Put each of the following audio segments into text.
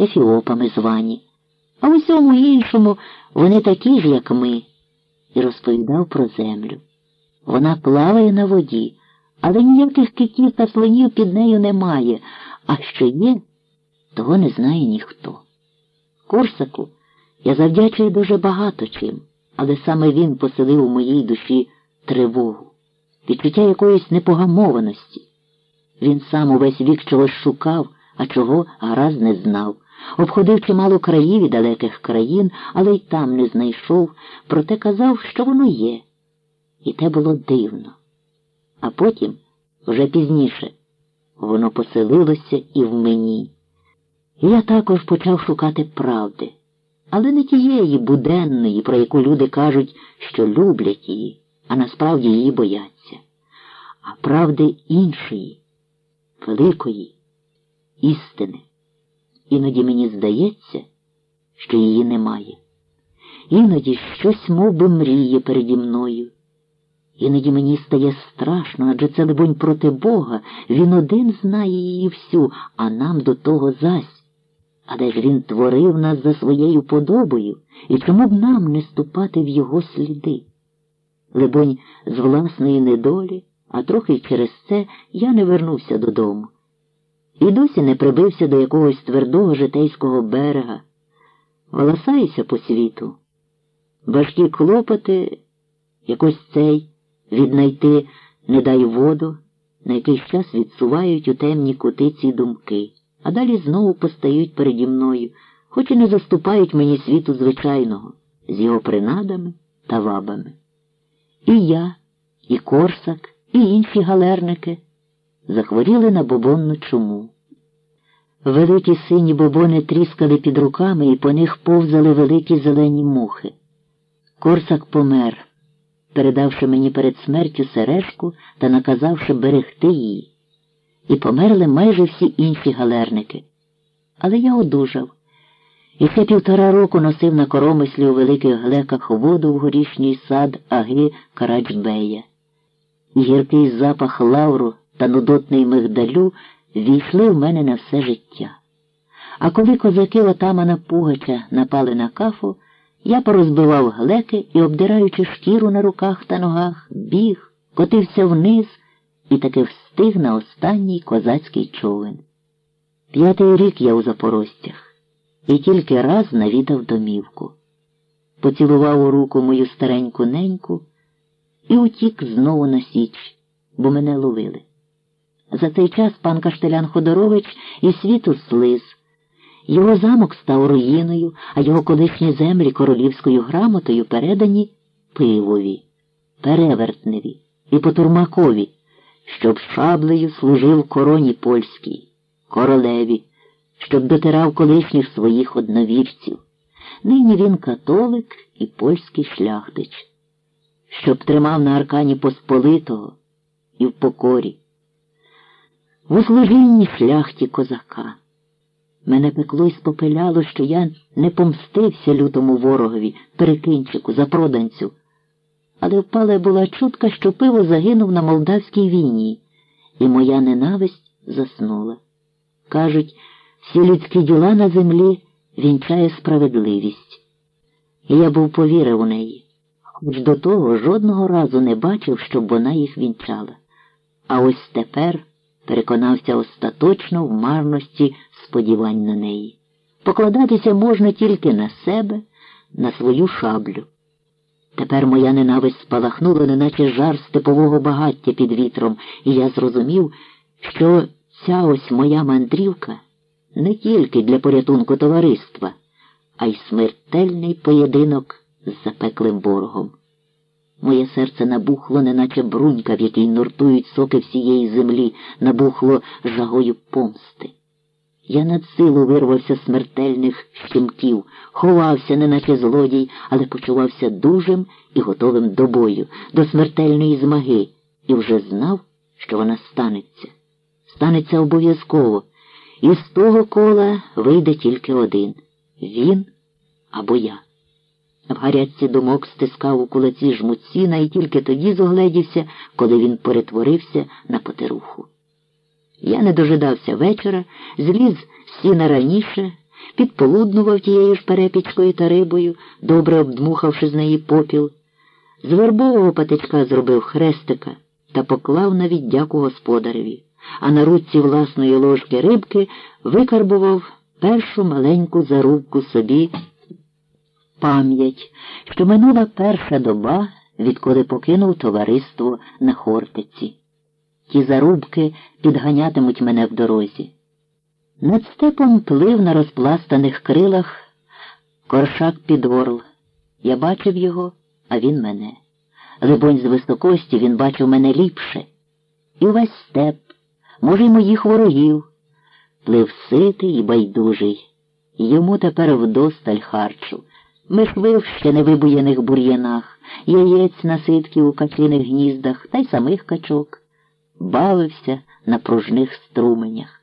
ефіопами звані, а в усьому іншому вони такі ж, як ми, і розповідав про землю. Вона плаває на воді, але ніяких китів та слонів під нею немає, а що є, того не знає ніхто. Корсаку я завдячую дуже багато чим, але саме він поселив у моїй душі тривогу, відчуття якоїсь непогамованості. Він сам увесь вік чогось шукав, а чого гаразд не знав. Обходив чимало країв і далеких країн, але й там не знайшов, проте казав, що воно є. І те було дивно. А потім, вже пізніше, воно поселилося і в мені. І я також почав шукати правди, але не тієї буденної, про яку люди кажуть, що люблять її, а насправді її бояться, а правди іншої, великої, істини. Іноді мені здається, що її немає. Іноді щось мов би, мріє переді мною. Іноді мені стає страшно, адже це, либонь, проти Бога, він один знає її всю, а нам до того зась. Але ж він творив нас за своєю подобою, і чому б нам не ступати в його сліди? Либонь, з власної недолі, а трохи через це я не вернувся додому. І досі не прибився до якогось твердого житейського берега, волосаюся по світу. Важкі клопоти, якось цей віднайти не дай воду, на якийсь час відсувають у темні кути ці думки, а далі знову постають переді мною, хоч і не заступають мені світу звичайного, з його принадами та вабами. І я, і Корсак, і інші галерники захворіли на бобонну чуму. Великі сині бобони тріскали під руками і по них повзали великі зелені мухи. Корсак помер передавши мені перед смертю сережку та наказавши берегти її. І померли майже всі інші галерники. Але я одужав. І ще півтора року носив на коромислі у великих глеках воду в горішній сад аги Караджбея. Гіркий запах лавру та нудотний мигдалю війшли в мене на все життя. А коли козаки отамана Пугача напали на кафу, я порозбивав глеки і, обдираючи шкіру на руках та ногах, біг, котився вниз і таки встиг на останній козацький човен. П'ятий рік я у запорожцях і тільки раз навідав домівку. Поцілував у руку мою стареньку неньку і утік знову на січ, бо мене ловили. За цей час пан Каштелян Ходорович і світу слиз. Його замок став руїною, а його колишні землі королівською грамотою передані пивові, перевертневі і потурмакові, щоб шаблею служив короні польській, королеві, щоб дотирав колишніх своїх одновірців. Нині він католик і польський шляхтич, щоб тримав на аркані Посполитого і в покорі, в услужінні шляхті козака. Мене пекло й спопиляло, що я не помстився лютому ворогові, перекинчику, запроданцю. Але впала була чутка, що пиво загинув на молдавській війні, і моя ненависть заснула. Кажуть, всі людські діла на землі вінчає справедливість. І я був повірив у неї, хоч до того жодного разу не бачив, щоб вона їх вінчала. А ось тепер переконався остаточно в марності сподівань на неї. Покладатися можна тільки на себе, на свою шаблю. Тепер моя ненависть спалахнула, неначе жар степового багаття під вітром, і я зрозумів, що ця ось моя мандрівка не тільки для порятунку товариства, а й смертельний поєдинок з запеклим ворогом. Моє серце набухло, неначе брунька, в якій нуртують соки всієї землі, набухло жагою помсти. Я над силу вирвався з смертельних щемків, ховався, неначе злодій, але почувався дужим і готовим до бою, до смертельної змаги, і вже знав, що вона станеться. Станеться обов'язково, і з того кола вийде тільки один він або я. В гарячці думок стискав у кулаці жмуціна і тільки тоді зогледівся, коли він перетворився на потеруху. Я не дожидався вечора, зліз сіна раніше підполуднував тією ж перепічкою та рибою, добре обдмухавши з неї попіл. З вербового патичка зробив хрестика та поклав на віддяку господареві, а на руці власної ложки рибки викарбував першу маленьку зарубку собі пам'ять, що минула перша доба, відколи покинув товариство на Хортиці. Ті зарубки підганятимуть мене в дорозі. Над степом плив на розпластаних крилах коршак під орл. Я бачив його, а він мене. Либонь, з високості він бачив мене ліпше. І увесь степ, може, й моїх ворогів, плив ситий і байдужий. Йому тепер вдосталь харчу, михвив в ще невибуєних бур'янах, яєць наситків у качиних гніздах та й самих качок, бавився на пружних струменях.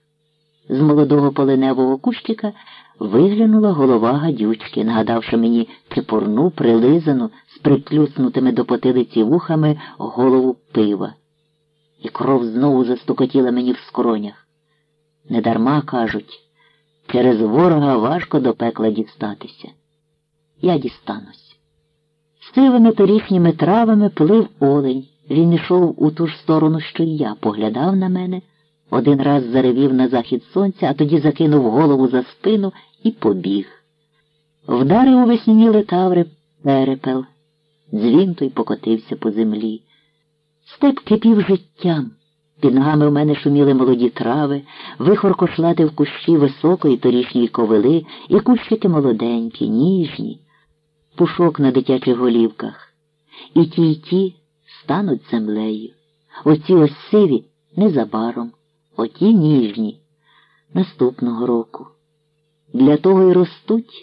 З молодого полиневого кущика виглянула голова гадючки, нагадавши мені чепурну, прилизану, з приплюснутими до потилиці вухами голову пива. І кров знову застукотіла мені в скронях. Недарма кажуть, через ворога важко до пекла дістатися. Я дістанусь. Сивими торішніми травами плив олень. Він йшов у ту ж сторону, що й я, поглядав на мене, один раз заревів на захід сонця, а тоді закинув голову за спину і побіг. Вдарив у весняні летаври перепел. Дзвін той покотився по землі. Степ кипів життям. Під ногами в мене шуміли молоді трави, вихор кошлатив кущі високої торішньої ковили і кущики молоденькі, ніжні, пушок на дитячих голівках. І ті й ті стануть землею. Оці ось сиві незабаром, оті ніжні наступного року. Для того й ростуть.